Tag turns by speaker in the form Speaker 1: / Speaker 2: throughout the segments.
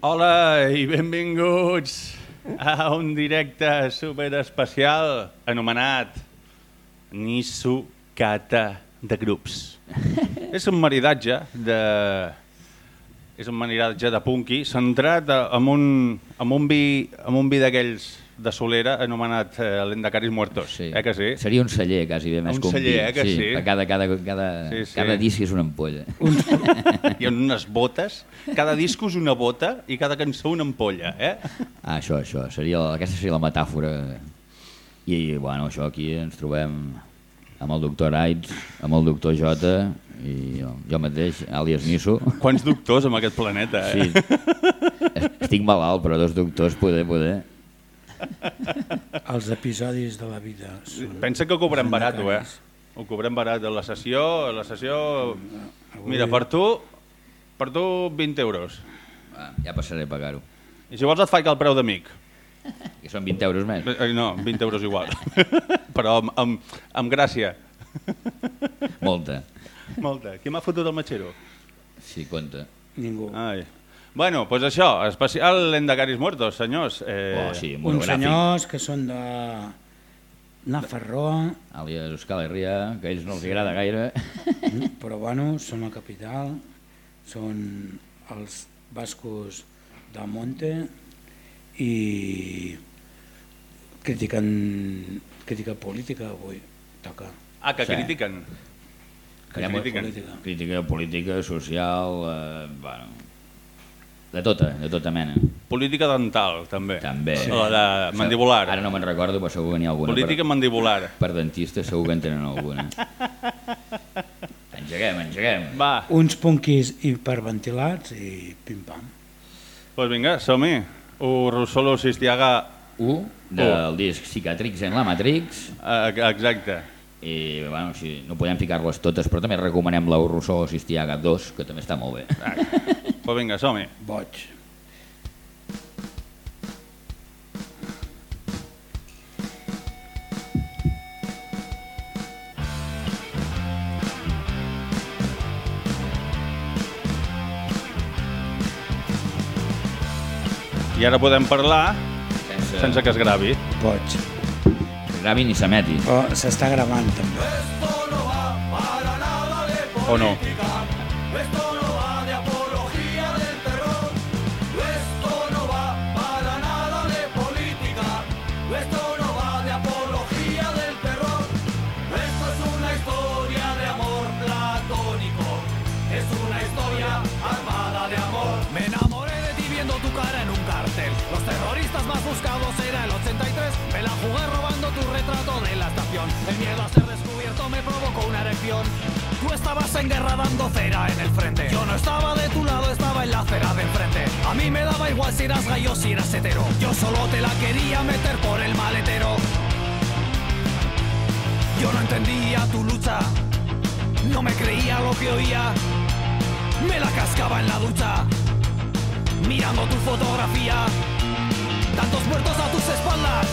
Speaker 1: Hola i benvinguts a un directe super especial anomenat Nisu Kata de grups. és un maridatge de és un maridatge de punky centrat en un, en un vi, un vi d'aquells de Solera anomenat eh, l'Endacaris Muertos.
Speaker 2: Sí.
Speaker 1: Eh que sí?
Speaker 2: Seria un celler, quasi bé, més
Speaker 1: Un
Speaker 2: que un
Speaker 1: celler, eh, que sí?
Speaker 2: Cada, cada, cada,
Speaker 1: Sí, sí.
Speaker 2: cada disc és una ampolla.
Speaker 1: Hi ha unes botes, cada disco és una bota i cada cançó una ampolla, eh?
Speaker 2: Ah, això, això. Seria, aquesta seria la metàfora. I, bueno, això aquí ens trobem amb el doctor Aitz, amb el doctor Jota i jo, jo mateix, àlies Nisso.
Speaker 1: Quants doctors en aquest planeta, eh?
Speaker 2: Sí. Estic malalt, però dos doctors poder, poder.
Speaker 3: Els episodis de la vida són...
Speaker 1: Pensa que ho cobrem barat, eh? Ho cobrem barat. La sessió, la sessió...
Speaker 3: Avui-
Speaker 1: Mira, per tu, per tu 20 euros.
Speaker 2: Ah, ja passaré a pagar-ho.
Speaker 1: I si vols et faig el preu d'amic.
Speaker 2: Que són 20 euros més.
Speaker 1: Eh, No, 20 euros igual. Però amb, amb, amb gràcia.
Speaker 2: Molta.
Speaker 1: Molta. Qui m'ha fotut el matxero?
Speaker 2: Sí, compta.
Speaker 3: Ningú.
Speaker 1: Ai. Bueno, doncs pues això, especial Endacaris Muertos, senyors. Eh,
Speaker 2: Oh, sí,
Speaker 3: Uns senyors que són de Nafarroa,
Speaker 2: Àlies Euskal Herria, que a ells no els agrada gaire.
Speaker 3: però bueno, són la capital, són els bascos del Monte i critiquen crítica política avui toca.
Speaker 1: Ah, que
Speaker 2: Sí.
Speaker 1: critiquen. Que critiquen.
Speaker 3: política.
Speaker 2: Crítica política, social, eh, bueno, de tota, de tota mena.
Speaker 1: Política dental, també.
Speaker 2: També.
Speaker 1: Sí. La de mandibular.
Speaker 2: Ara no me'n recordo, però segur que n'hi ha alguna.
Speaker 1: Política
Speaker 2: per,
Speaker 1: mandibular.
Speaker 2: per dentistes segur que en tenen alguna. engeguem, engeguem.
Speaker 1: Va,
Speaker 3: Uns punquis hiperventilats i pim-pam.
Speaker 1: doncs pues vinga, som-hi. Urrusolo Sistiaga,
Speaker 2: 1 del disc Cicatrix en la Matrix
Speaker 1: eh, exacte.
Speaker 2: i bueno, sí, no podem ficar-les totes però també recomanem la Urrusó Sistiaga 2 que també està molt bé
Speaker 1: pues vinga, som-hi.
Speaker 3: Boig.
Speaker 1: I ara podem parlar
Speaker 2: sense,
Speaker 1: sense que es gravi.
Speaker 3: Boig.
Speaker 2: que gravi ni s'emeti
Speaker 3: Però s'està gravant també.
Speaker 1: O no?
Speaker 4: El miedo a ser descubierto me provocó una erección. Tú estabas en guerra dando cera en el frente. Yo no estaba de tu lado, estaba en la acera de enfrente. A mí me daba igual si eras gallo si eras hetero. Yo solo te la quería meter por el maletero. Yo no entendía tu lucha. No me creía lo que oía. Me la cascaba en la ducha mirando tu fotografía. Tantos muertos a tus espaldas,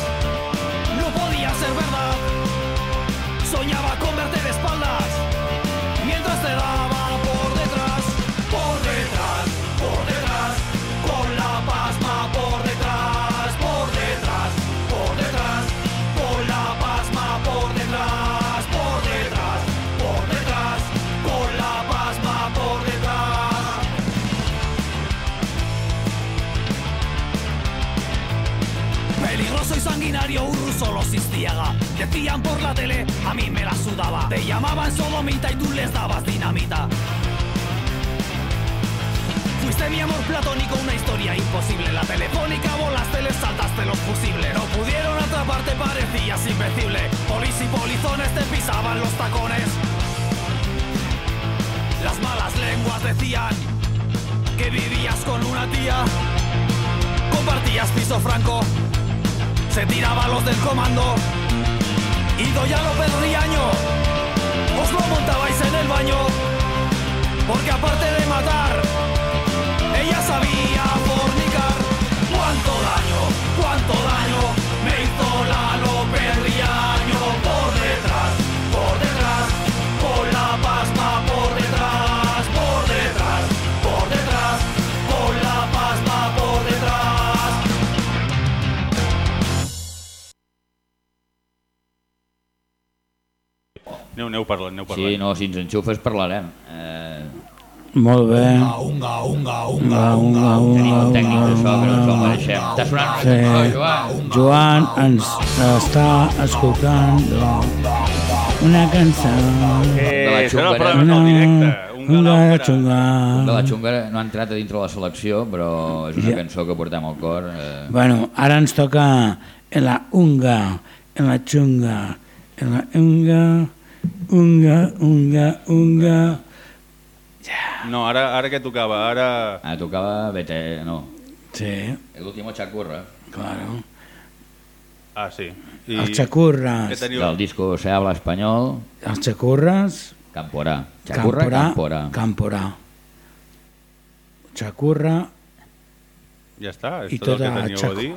Speaker 4: no podía ser verdad. Soñaba con verte de espaldas, No pudieron atraparte, parecías invencible. Polis y polizones te pisaban los tacones. Las malas lenguas decían que vivías con una tía. Compartías piso franco, se tiraba los del comando. Y Doña López Riaño, os lo montabais en el baño. Porque aparte de matar, ella sabía fornicar. ¿Cuánto daño,
Speaker 1: Aneu, aneu parlant, aneu parlant.
Speaker 2: Sí, no, si ens enxufes parlarem. Eh,
Speaker 3: Molt bé.
Speaker 4: Unga, unga, unga,
Speaker 3: Unga, unga,
Speaker 2: tenim
Speaker 3: unga,
Speaker 2: un tècnic de so que no ens el
Speaker 3: unga.
Speaker 2: mereixem. Està sonant una
Speaker 3: Sí.
Speaker 2: cançó, Joan.
Speaker 3: Joan ens està escoltant una cançó.
Speaker 1: Eh,
Speaker 2: De la xungara.
Speaker 1: programa en directe. Un
Speaker 3: Unga,
Speaker 1: galà,
Speaker 3: xunga.
Speaker 2: De la xunga no ha entrat a dintre la selecció, però és una
Speaker 3: Ja.
Speaker 2: cançó que portem al cor. Eh,
Speaker 3: Bueno, ara ens toca en la unga, en la xunga, en la unga, unga, unga, unga.
Speaker 1: No, ara, ara què tocava? Ara...
Speaker 2: ah, tocava Vete... No,
Speaker 3: Sí,
Speaker 2: el último chacurra.
Speaker 3: claro.
Speaker 1: Ah, sí.
Speaker 3: I... Els xacurres,
Speaker 1: Què teniu?
Speaker 2: Del disco Se habla español,
Speaker 3: els xacurres,
Speaker 2: Camporà. Chacurra, Camporà.
Speaker 3: Camporà. Xacurra,
Speaker 1: Ja està, és
Speaker 3: I
Speaker 1: tot el que teníeu a
Speaker 3: xaco-
Speaker 1: dir.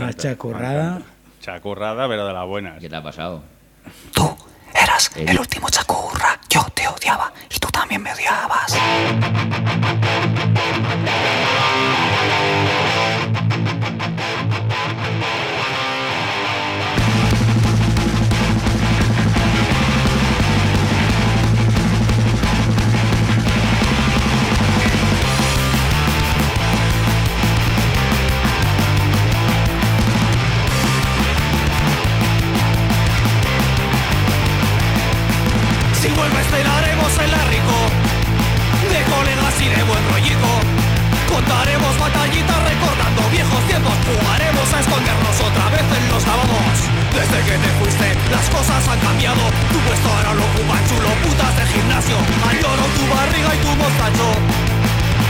Speaker 3: la xacurrada.
Speaker 1: m'encanta. Chacurrada, pero de las buenas.
Speaker 2: ¿Qué te ha Eh,
Speaker 5: el último chacurra. Yo te odiaba y tú también me odiabas.
Speaker 4: Si vuelves cenaremos en la rico. De colegas y de buen rollito Contaremos batallitas recordando viejos tiempos. Jugaremos a escondernos otra vez en los lavabos. Desde que te fuiste las cosas han cambiado. Tu puesto ahora lo ocupan chulo putas de gimnasio. Al tu barriga y tu mostacho.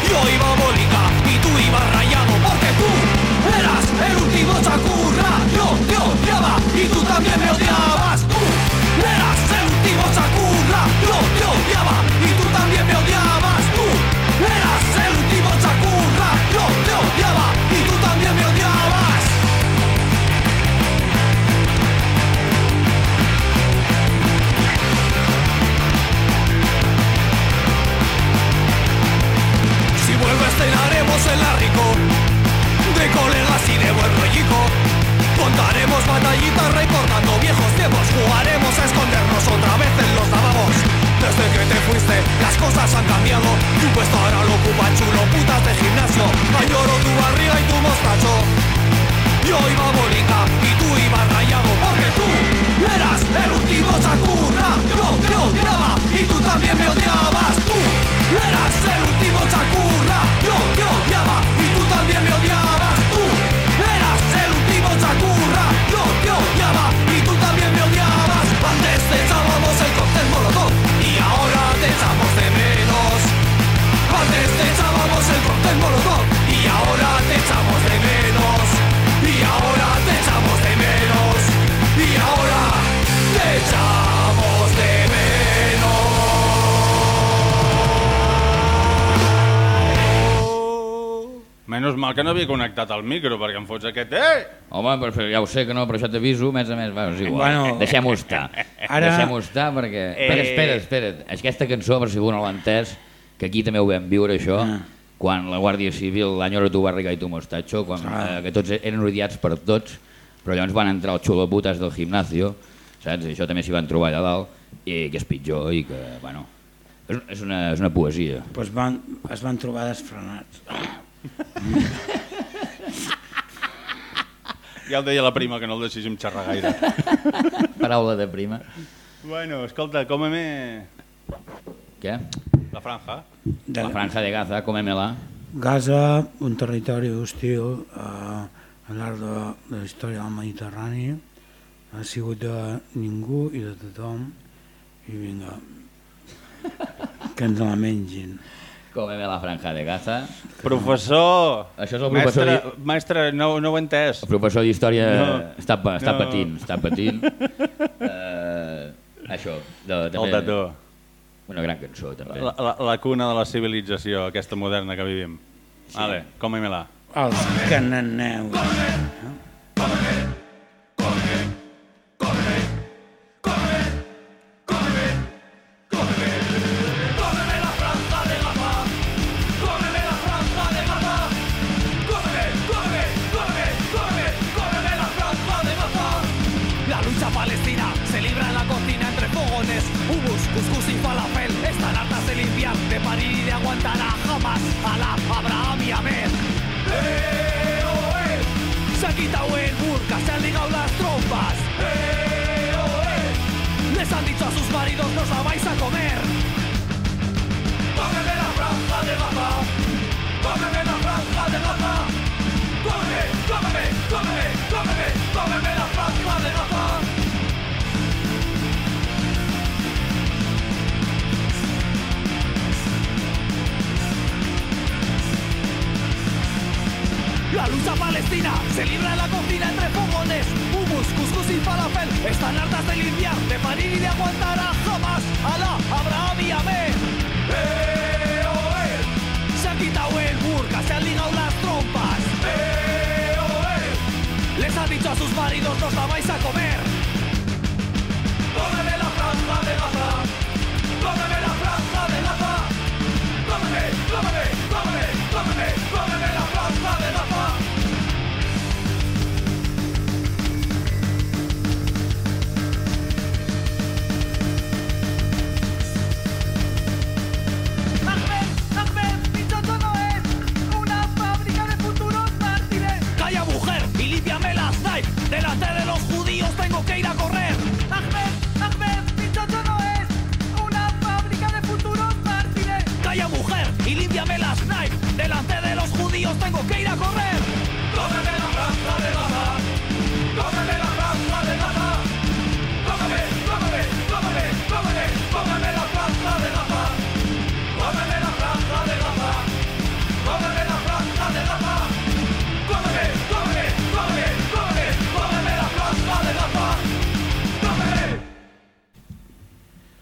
Speaker 4: Yo iba bolica y tú ibas rayado Porque tú eras el último chacurra. Yo te odiaba y tú también me odiabas. El chacurra Yo te odiaba y tú también me odiabas. Tú eras el último chacurra Yo te odiaba y tú también me odiabas. Si vuelves cenaremos en la rico De colegas y de buen rollico Contaremos batallitas recordando viejos tiempos. Jugaremos a escondernos otra vez en los lavabos
Speaker 1: Menys mal que no havia connectat el micro, perquè em fots aquest... Eh!
Speaker 2: Home, però ja ho sé que no, però això t'aviso, més a més, va, és igual.
Speaker 3: Bueno,
Speaker 2: Deixem-ho estar.
Speaker 3: ara-
Speaker 2: Deixem-ho estar perquè...
Speaker 1: Eh.
Speaker 2: Espera, espera, espera. Aquesta cançó, per si algú no l'ha entès, que aquí també ho vam viure, això,
Speaker 3: Ah.
Speaker 2: quan la Guàrdia Civil, l'anyora tu barriga i tu mostacho, quan,
Speaker 3: Ah.
Speaker 2: eh, que tots eren odiats per tots, però llavors van entrar els xuloputes del gimnasio, saps? I això també s'hi van trobar allà dalt, i que és pitjor, i que, bueno, és, és, una, és una poesia.
Speaker 3: Pues van, es van trobar desfrenats.
Speaker 1: Ja ho deia la prima, que no el deixéssim xerrar gaire.
Speaker 2: Paraula de prima.
Speaker 1: bueno, escolta, cómeme
Speaker 2: Què?
Speaker 1: la franja.
Speaker 3: De
Speaker 2: La franja de Gaza, comem-la.
Speaker 3: Gaza, un territori hostil eh, al llarg de, de la història del Mediterrani, ha sigut de ningú i de tothom, i vinga, que ens la mengin.
Speaker 2: Comem la franja de Gaza.
Speaker 1: Professor!
Speaker 2: Això és el professor
Speaker 1: Mestre, mestre no, no ho he entès.
Speaker 2: El professor d'història
Speaker 1: No.
Speaker 2: està, està
Speaker 1: No.
Speaker 2: patint, està patint. uh, això, de, també,
Speaker 1: Escolta, tu.
Speaker 2: una gran cançó, també.
Speaker 1: La, la, la cuna de la civilització, aquesta moderna que vivim. Sí. Vale, cómeme-la.
Speaker 3: Els cananeus.
Speaker 4: Cómeme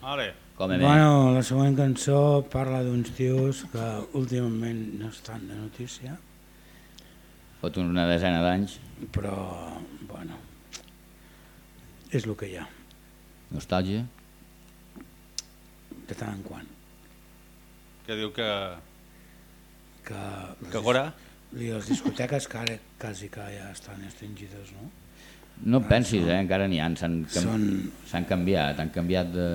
Speaker 1: Vale.
Speaker 2: Com a
Speaker 3: Bueno, la següent cançó parla d'uns tios que últimament no estan de notícia,
Speaker 2: Fot una desena d'anys,
Speaker 3: però, bueno, és el que hi ha,
Speaker 2: nostàlgia.
Speaker 3: de tant en quant.
Speaker 1: Que diu que...
Speaker 3: Que, les
Speaker 1: Que gora?
Speaker 3: dis- I les discoteques que ara quasi que ja estan extingides, no?
Speaker 2: No et pensis, eh? encara n'hi ha, s'han cam...
Speaker 3: Són-
Speaker 2: s'han canviat, han canviat de...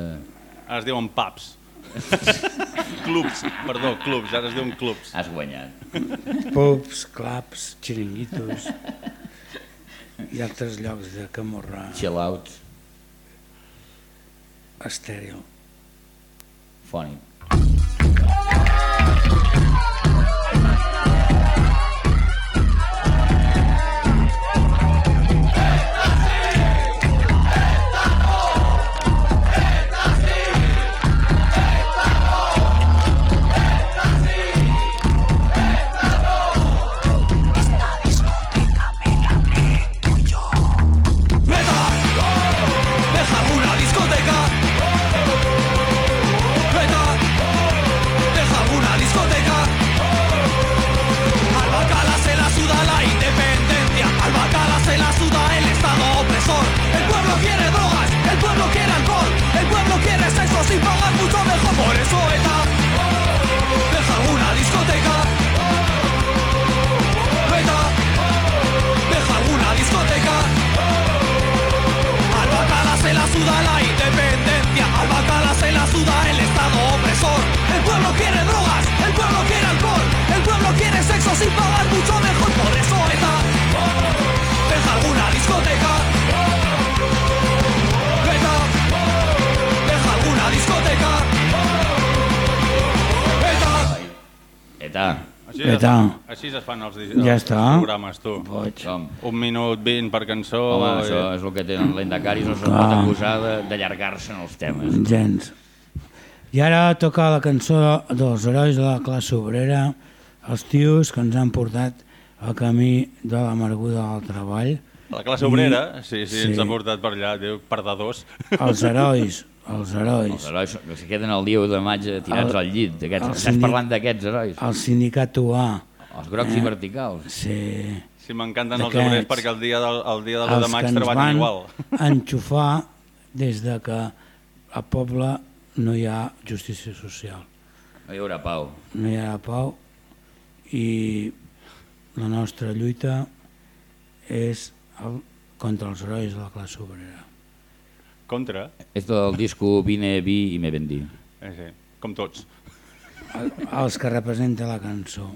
Speaker 1: Ara es diuen pubs. clubs, perdó, clubs, ara es diuen clubs.
Speaker 2: Has guanyat.
Speaker 3: Pubs, clubs, xiringuitos i altres llocs de camorra
Speaker 2: Chill out,
Speaker 3: estèril.
Speaker 2: fònic.
Speaker 1: Així,
Speaker 3: Eta.
Speaker 1: es, així es fan els, dis-
Speaker 3: Ja
Speaker 1: els
Speaker 3: està.
Speaker 1: programes, tu.
Speaker 3: Boig.
Speaker 2: com?
Speaker 1: Un minut vint per cançó.
Speaker 2: Home,
Speaker 1: i-
Speaker 2: això és el que tenen l'Endacaris, no se'n pot acusar de- d'allargar-se en els temes.
Speaker 3: Gens. I ara toca la cançó dels herois de la classe obrera, els tios que ens han portat al camí de l'amarguda del treball,
Speaker 1: La classe
Speaker 3: I-
Speaker 1: obrera, sí, sí,
Speaker 3: sí.
Speaker 1: ens ha portat per allà, diu, perdedors.
Speaker 3: els herois, els
Speaker 2: Els
Speaker 3: herois,
Speaker 2: herois que se queden el dia 1 de maig tirats
Speaker 3: El-
Speaker 2: al llit. Aquests, estàs
Speaker 3: sindic-
Speaker 2: parlant d'aquests herois,
Speaker 3: el sindicat UA,
Speaker 2: els grocs i verticals.
Speaker 3: sí,
Speaker 1: Sí, m'encanten els obrers perquè el dia del, el dia de l'1
Speaker 3: els
Speaker 1: de
Speaker 3: que
Speaker 1: maig
Speaker 3: ens
Speaker 1: treballen
Speaker 3: van
Speaker 1: igual.
Speaker 3: enxufar des de que a poble no hi ha justícia social.
Speaker 2: No hi haurà pau.
Speaker 3: no hi ha pau i la nostra lluita és el, contra els herois de la classe obrera.
Speaker 1: Contra,
Speaker 2: És del disco Vine, Vi i Me Vendí.
Speaker 1: eh, sí, com tots.
Speaker 3: El, els que representa la cançó.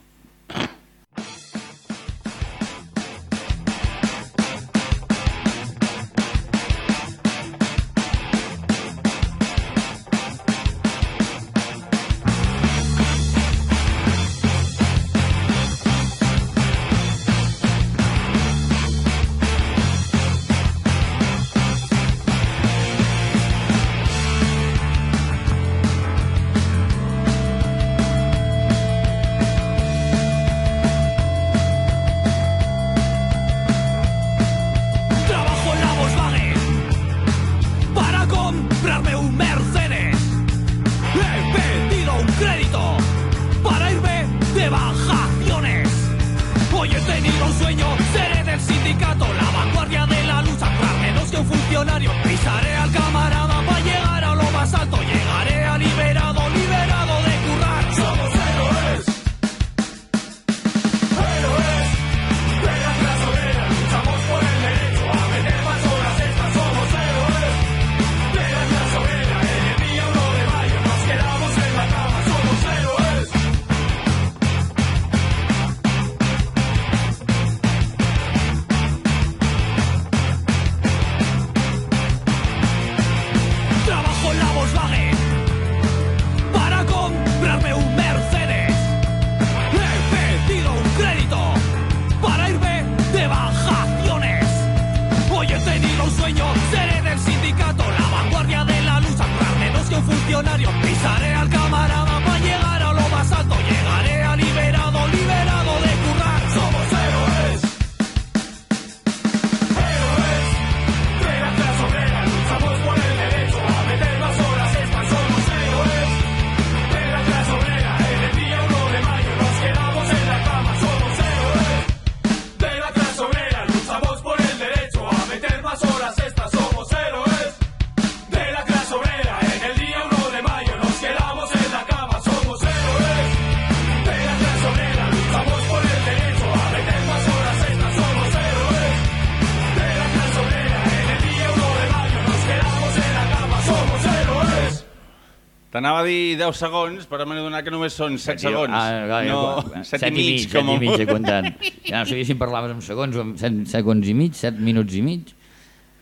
Speaker 1: T'anava a dir 10 segons, però m'he donat que només són 7 segons.
Speaker 2: Ah, clar,
Speaker 1: no,
Speaker 2: ja,
Speaker 1: 7 i mig,
Speaker 2: set
Speaker 1: com
Speaker 2: i
Speaker 1: a
Speaker 2: mig,
Speaker 1: molt.
Speaker 2: comptant. Ja no sabia si em parlaves en segons o en 7 segons i mig, 7 minuts i mig.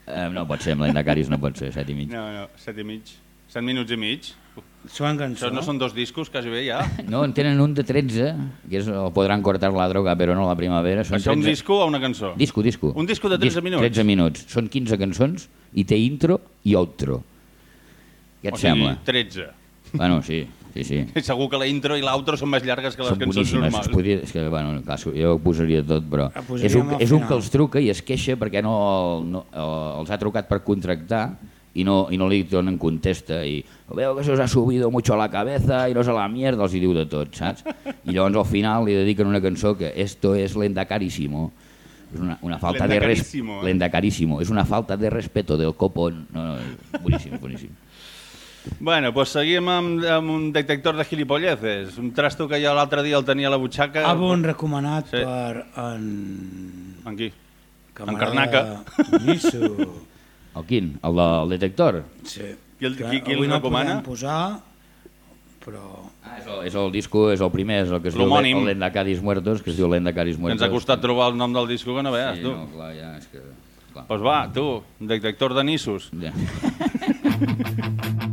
Speaker 2: Eh, no pot ser, amb l'Endacaris no pot ser, 7 i mig.
Speaker 1: No, no, 7 i mig. 7 minuts i mig.
Speaker 3: Són cançó.
Speaker 1: Això no són dos discos, quasi bé, ja.
Speaker 2: No, en tenen un de 13, que és el podran cortar la droga, però no la primavera. Són
Speaker 1: Això un
Speaker 2: 13
Speaker 1: disco o una cançó?
Speaker 2: Disco, disco.
Speaker 1: Un disco de 13 minuts?
Speaker 2: 13 minuts. Són 15 cançons i té intro i outro. Què et
Speaker 1: o sigui,
Speaker 2: sembla?
Speaker 1: 13.
Speaker 2: Bueno, sí, sí, sí.
Speaker 1: Segur que la intro i l'outro són més llargues que les
Speaker 2: Són
Speaker 1: cançons normals.
Speaker 2: podria, és que, bueno, clar, jo ho posaria tot, però és un, és un que els truca i es queixa perquè no, no els ha trucat per contractar i no, i no li donen contesta i veo que se os ha subido mucho a la cabeza i no sé la mierda, els hi diu de tot, saps? I llavors al final li dediquen una cançó que esto es lendacarísimo és una, una falta de res...
Speaker 1: Eh?
Speaker 2: lendacarísimo, és una falta de respeto del copón no, no, boníssim, boníssim
Speaker 1: Bueno, doncs seguim amb, amb un detector de gilipolleces. Un trasto que jo l'altre dia el tenia a la butxaca.
Speaker 3: Àlbum recomanat
Speaker 1: Sí.
Speaker 3: per en...
Speaker 1: En qui?
Speaker 3: camarada
Speaker 1: Carnaca.
Speaker 3: Nisso.
Speaker 2: el quin? El del detector?
Speaker 3: Sí.
Speaker 1: Qui el- qui- qui el
Speaker 3: avui no
Speaker 1: recomana?
Speaker 3: podem posar, però...
Speaker 2: Ah, és, el, és el disco, és el primer, és el que es diu el Lendacaris Muertos, que es diu Lendacaris Muertos.
Speaker 1: ens ha costat trobar el nom del disco que no veus,
Speaker 2: sí,
Speaker 1: tu.
Speaker 2: no, clar, ja, és que...
Speaker 1: Doncs va, tu, detector de nissos.
Speaker 2: Ja.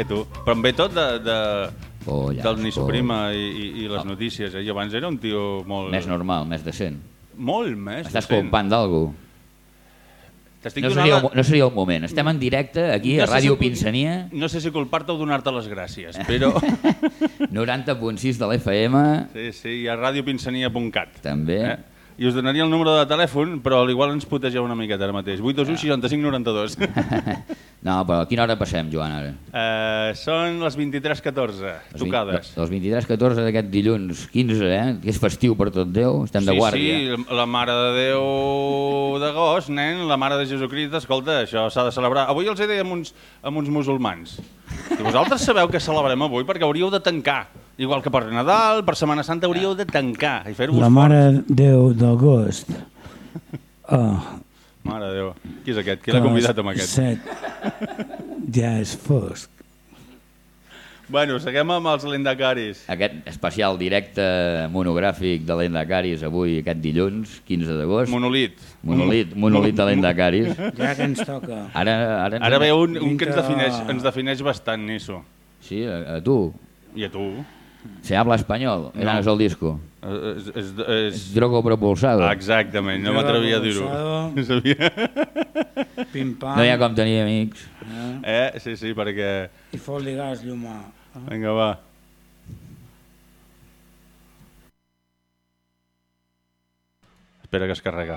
Speaker 1: que tu. Però em ve tot de, de,
Speaker 2: Pollas,
Speaker 1: del Niso
Speaker 2: pollas.
Speaker 1: Prima i, i, i les notícies. Eh? I abans era un tio molt...
Speaker 2: Més normal, més decent.
Speaker 1: Molt més.
Speaker 2: Estàs
Speaker 1: decent.
Speaker 2: culpant d'algú? No
Speaker 1: donant
Speaker 2: seria, no seria el moment. Estem en directe aquí
Speaker 1: No
Speaker 2: a Ràdio
Speaker 1: si-
Speaker 2: Pinsania,
Speaker 1: No sé si culpar-te o donar-te les gràcies, però...
Speaker 2: 90.6 de l'FM,
Speaker 1: sí, sí, i a radiopinsania.cat.
Speaker 2: també.
Speaker 1: Eh? I us donaria el número de telèfon, però al igual ens putegeu una miqueta ara mateix. 821 65 92.
Speaker 2: No, però a quina hora passem, Joan, ara?
Speaker 1: uh, són les 23.14,
Speaker 2: Les vint-
Speaker 1: tocades.
Speaker 2: Les 23.14 d'aquest dilluns 15, eh? Que és festiu per tot Déu, estem de guàrdia.
Speaker 1: Sí, sí, la Mare de Déu d'agost, nen, la Mare de Jesucrist, escolta, això s'ha de celebrar. Avui els he dit amb uns, amb uns musulmans. I vosaltres sabeu que celebrem avui perquè hauríeu de tancar. Igual que per Nadal, per Setmana Santa hauríeu de tancar i fer-vos
Speaker 3: La Mare Déu d'agost. Oh,
Speaker 1: Mare de Déu. Qui és aquest? Qui l'ha convidat amb aquest?
Speaker 3: Set. Ja és fosc.
Speaker 1: Bueno, seguim amb els lendacaris.
Speaker 2: Aquest especial directe monogràfic de l'Endacaris avui, aquest dilluns, 15 d'agost.
Speaker 1: Monolit.
Speaker 2: Monolit, monolit de l'Endacaris.
Speaker 3: Ja que ens toca.
Speaker 2: Ara, ara, ens-
Speaker 1: Ara ve un, un que ens defineix, ens defineix bastant, Nisso.
Speaker 2: Sí, a, a tu.
Speaker 1: I a tu?
Speaker 2: Se habla espanyol,
Speaker 1: No.
Speaker 2: no. és el disco.
Speaker 1: És, és, és...
Speaker 2: És drogo propulsado.
Speaker 1: Exactament, no m'atrevia a dir-ho. No sabia.
Speaker 3: Pim-pam.
Speaker 2: No hi ha com tenir amics.
Speaker 3: Eh?
Speaker 1: Eh? Sí, sí, perquè...
Speaker 3: I fot-li gas llumar. Eh?
Speaker 1: Vinga, va. Espera que es carrega.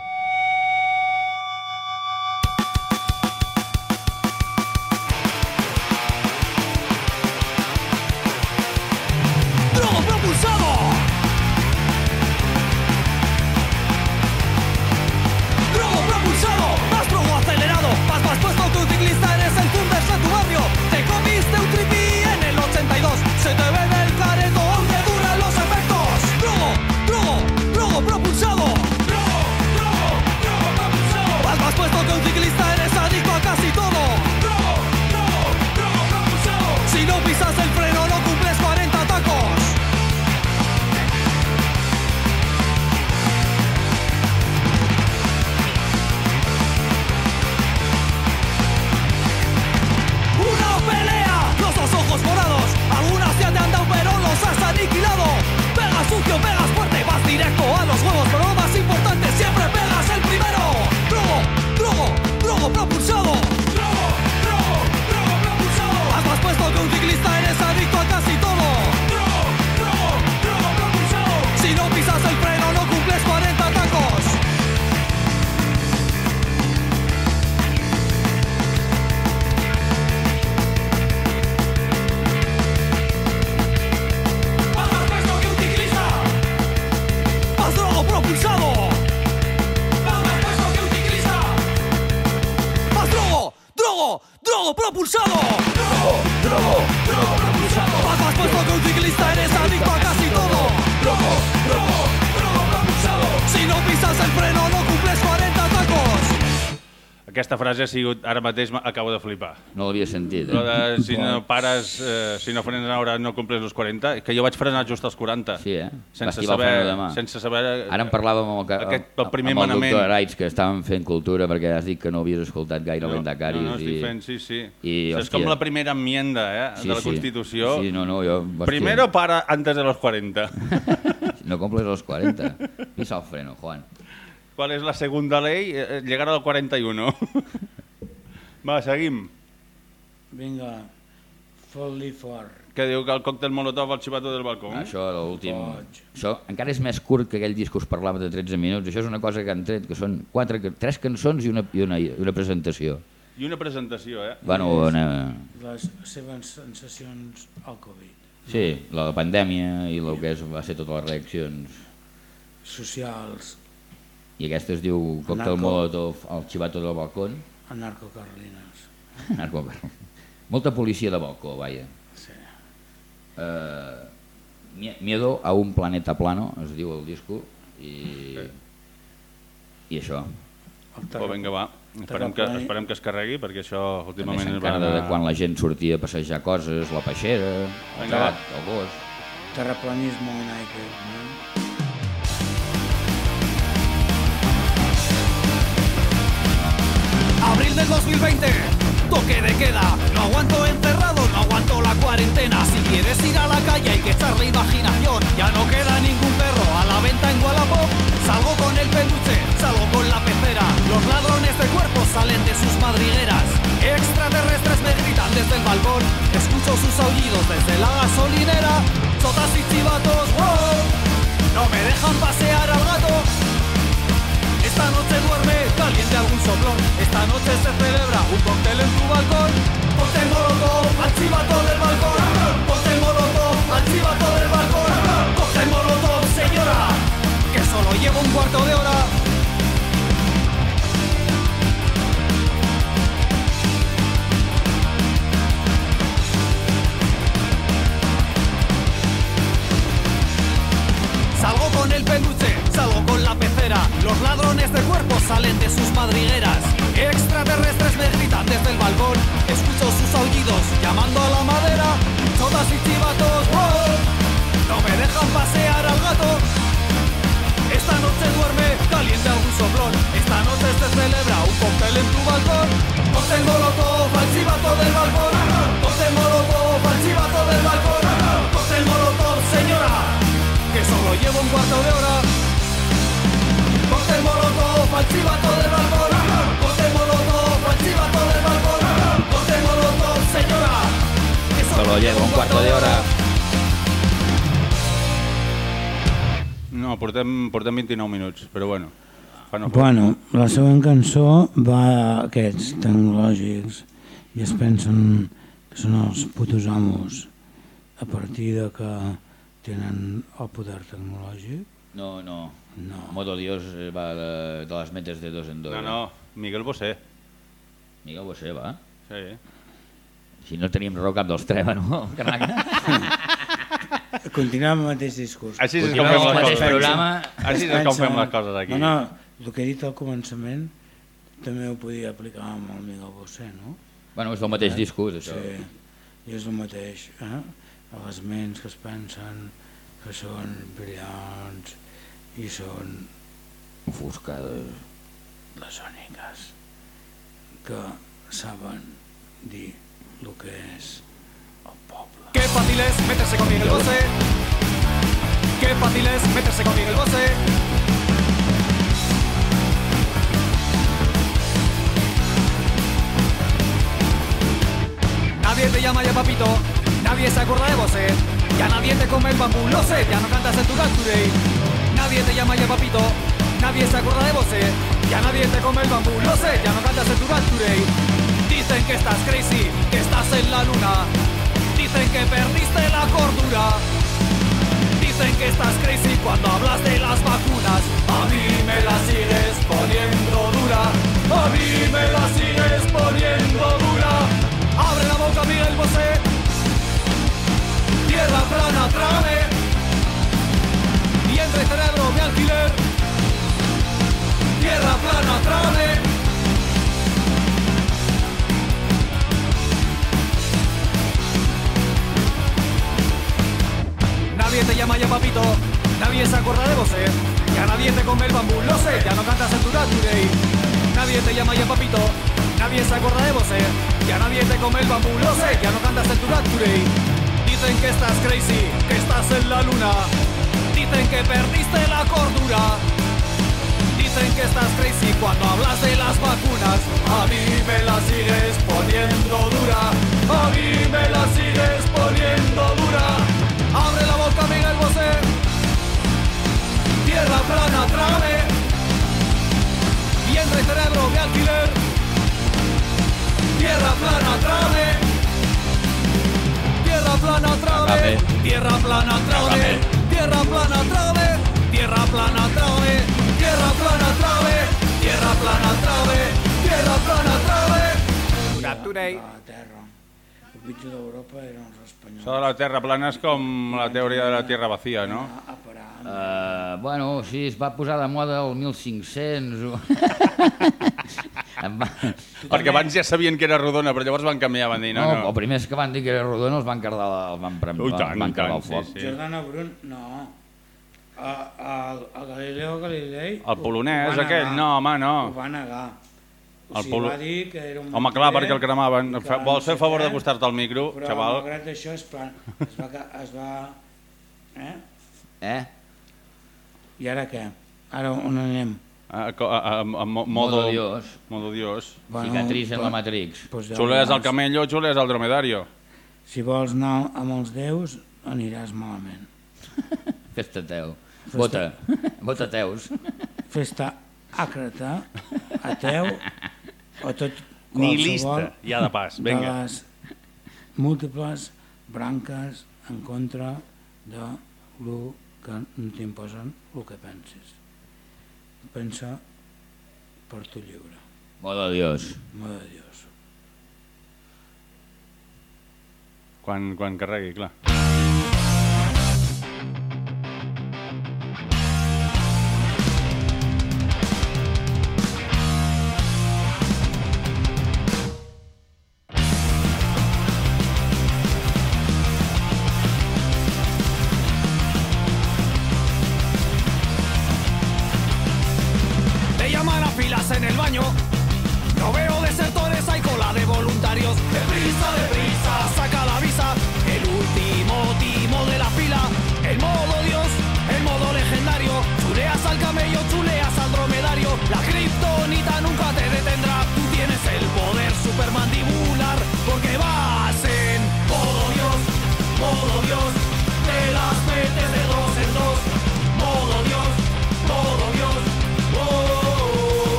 Speaker 1: Frase ha sigut, ara mateix acabo de flipar.
Speaker 2: No l'havia sentit. Eh?
Speaker 1: de si no pares, eh, si no frenes ara no comples els 40, que jo vaig frenar just als 40.
Speaker 2: Sí, eh?
Speaker 1: Sense
Speaker 2: Vas
Speaker 1: saber, sense saber...
Speaker 2: Ara en parlàvem amb el,
Speaker 1: Aquest, el primer
Speaker 2: amb el
Speaker 1: manament.
Speaker 2: doctor Araitz, que estàvem fent cultura, perquè has dit que no havies escoltat gaire
Speaker 1: No,
Speaker 2: l'Endacaris.
Speaker 1: no, no, estic
Speaker 2: i...
Speaker 1: fent, sí, sí.
Speaker 2: i,
Speaker 1: Això és
Speaker 2: hòstia.
Speaker 1: com la primera enmienda eh,
Speaker 2: Sí,
Speaker 1: de la
Speaker 2: sí.
Speaker 1: Constitució.
Speaker 2: Sí, no, no, jo... hòstia,
Speaker 1: Primero para antes de los 40.
Speaker 2: No comples los 40. Pisa el freno, Juan.
Speaker 1: ¿Cuál es la segunda ley? Eh, eh, Llegar al 41. Va, seguim.
Speaker 3: Vinga, fot-li fort.
Speaker 1: Que diu que el còctel molotov al xivato del balcó.
Speaker 2: Això, l'últim... Això encara és més curt que aquell disc que us parlava de 13 minuts. Això és una cosa que han tret, que són quatre, tres cançons i una, i una, i una presentació.
Speaker 1: I una presentació, eh?
Speaker 2: Bueno, una...
Speaker 3: Les seves sensacions al Covid.
Speaker 2: Sí, la pandèmia i el que és, va ser totes les reaccions.
Speaker 3: Socials,
Speaker 2: I aquesta es diu
Speaker 3: Narco.
Speaker 2: Molotov al xivato del balcó.
Speaker 3: anarcocarlines.
Speaker 2: Narco. Molta policia de balcó, vaja.
Speaker 3: Sí.
Speaker 2: Eh, Mie- Miedo a un planeta plano, es diu el disco, i, i això.
Speaker 3: El
Speaker 1: Pues vinga, va. Esperem que, esperem que es carregui, perquè això
Speaker 2: També
Speaker 1: últimament va
Speaker 2: s'encarna de quan la gent sortia a passejar coses, la peixera, el gat, el gos...
Speaker 3: Terraplanismo United. No?
Speaker 4: Abril del 2020, toque de queda. No aguanto encerrado, no aguanto la cuarentena. Si quieres ir a la calle hay que echarle imaginación. Ya no queda ningún perro a la venta en Wallapop. Salgo con el peluche, salgo con la pecera. Los ladrones de cuerpos salen de sus madrigueras. Extraterrestres me gritan desde el balcón. Escucho sus aullidos desde la gasolinera. Sotas y chivatos, wow. No me dejan pasear al gato. Esta noche duerme caliente Esta noche se celebra un cóctel en tu balcón. Ponte el molotov al chivato del balcón. Ponte el molotov al chivato del balcón. Coge el molotov, señora, que solo llevo un cuarto de hora. Los ladrones de cuerpos salen de sus madrigueras. Extraterrestres me gritan desde el balcón. Escucho sus aullidos llamando a la madera. Sodas y chivatos, ¡wow! no me dejan pasear al gato. Esta noche duerme caliente algún soplón. Esta noche se celebra un cóctel en tu balcón. Ponte el molotov al chivato del balcón. Ponte el molotov al chivato del balcón. Ponte el molotov, señora que solo llevo un cuarto de hora. Molotov al chivato del balcón. El molotov al chivato del
Speaker 2: Solo llevo un cuarto de hora.
Speaker 1: No, portem, portem 29 minuts, però bueno.
Speaker 3: Bueno, la següent cançó va aquests tecnològics i es pensen que són els putos amos a partir de que tenen el poder tecnològic.
Speaker 2: No, no.
Speaker 3: No.
Speaker 2: Modo Dios eh, va de, de les metes de dos en dos.
Speaker 1: No, no, Miguel Bosé.
Speaker 2: Miguel Bosé, va.
Speaker 1: Sí.
Speaker 2: Si no tenim raó cap dels tres, no?
Speaker 3: Continuem amb el mateix discurs.
Speaker 1: Així és com fem les coses.
Speaker 2: programa.
Speaker 1: Així és com fem les coses aquí.
Speaker 3: No, no, el que he dit al començament també ho podia aplicar amb el Miguel Bosé, no?
Speaker 2: Bueno, és el mateix discurs, això.
Speaker 3: Sí, i és el mateix. Eh? A les ments que es pensen que són brillants i són
Speaker 2: Ofuscades.
Speaker 3: les úniques que saben dir el que és el poble.
Speaker 4: Qué fácil es meterse con Miguel Bosé. Qué fácil es meterse con Miguel Bosé. Nadie te llama ya papito, nadie se acuerda de Bosé. Ya nadie te come el bambú, lo sé, ya no cantas en tu Today. Nadie te llama ya papito, nadie se acuerda de Bosé. Ya nadie te come el bambú, lo sé, ya no cantas en tu Today. Dicen que estás crazy, que estás en la luna. Dicen que perdiste la cordura. Dicen que estás crazy cuando hablas de las vacunas. A mí me la sigues poniendo dura. A mí me la sigues poniendo dura. Abre la boca, Miguel Bosé. Tierra plana, trame. Vientre, cerebro, alquiler. Tierra plana, trame. Nadie te llama ya papito, nadie se acuerda de vos, eh. Ya nadie te come el bambú, lo sé, ya no cantas en tu Today. Nadie te llama ya papito, nadie se acuerda de vos, eh. Ya nadie te come el bambú, lo sé, ya no cantas en tu Today. Dicen que estás crazy, que estás en la luna. Dicen que perdiste la cordura. Dicen que estás crazy cuando hablas de las vacunas. A mí me la sigues poniendo dura. A mí me la sigues poniendo dura. Abre la boca, Miguel Bosé. Tierra plana. Vientre y cerebro, mi alquiler. Tierra plana, trame. Tierra plana. Trame. Tierra plana, trame.
Speaker 2: Trame.
Speaker 4: Tierra plana, trame. Tierra plana, trame. Tierra plana, trame. Tierra plana, trame. Tierra plana, trame. Today.
Speaker 3: A la Terra. El pitjor d'Europa eren els
Speaker 1: Això de la terra plana és com la teoria de la tierra vacía, no?
Speaker 2: Uh, bueno, sí, es va posar de moda el 1500. o- Em va...
Speaker 1: Perquè abans ja sabien que era rodona, però llavors van canviar, van dir,
Speaker 2: No,
Speaker 1: no,
Speaker 2: no.
Speaker 1: no.
Speaker 2: els primers que van dir que era rodona els van cardar, els van, prem,
Speaker 1: Ui, tant,
Speaker 2: van cardar el foc.
Speaker 1: sí, sí.
Speaker 3: Jordana Brun, no. A, a, a Galileo Galilei...
Speaker 1: El polonès aquell, no, home, no.
Speaker 3: Ho va negar. O
Speaker 4: El
Speaker 3: sigui,
Speaker 4: polo-
Speaker 3: va dir que era un
Speaker 4: Home, clar, perquè el cremaven.
Speaker 3: que
Speaker 4: Fa- Vols fer el favor de
Speaker 3: què,
Speaker 4: acostar-te al micro,
Speaker 3: però
Speaker 4: xaval?
Speaker 3: malgrat això es, plan, es va... Es va eh?
Speaker 2: Eh?
Speaker 3: I ara què? Ara on anem?
Speaker 4: A, a, a, a, a mo-
Speaker 2: Modo
Speaker 4: modo,
Speaker 2: Dios.
Speaker 4: modo Dios.
Speaker 2: Cicatriz en la Matrix.
Speaker 3: Pues ja
Speaker 4: Xules al
Speaker 3: veuràs.
Speaker 4: camello, xules al dromedario.
Speaker 3: Si vols anar amb els déus, aniràs malament.
Speaker 2: Festa teu. Vota. Vota teus.
Speaker 3: Festa àcrata, ateu, o tot
Speaker 4: Nihilista,
Speaker 3: qualsevol
Speaker 4: ja de pas,
Speaker 3: de
Speaker 4: vinga.
Speaker 3: les múltiples branques en contra de lo que t'imposen el que penses. Pensa per tu lliure,
Speaker 2: Modo Dios.
Speaker 3: de Dios.
Speaker 4: Quan, quan carregui, clar.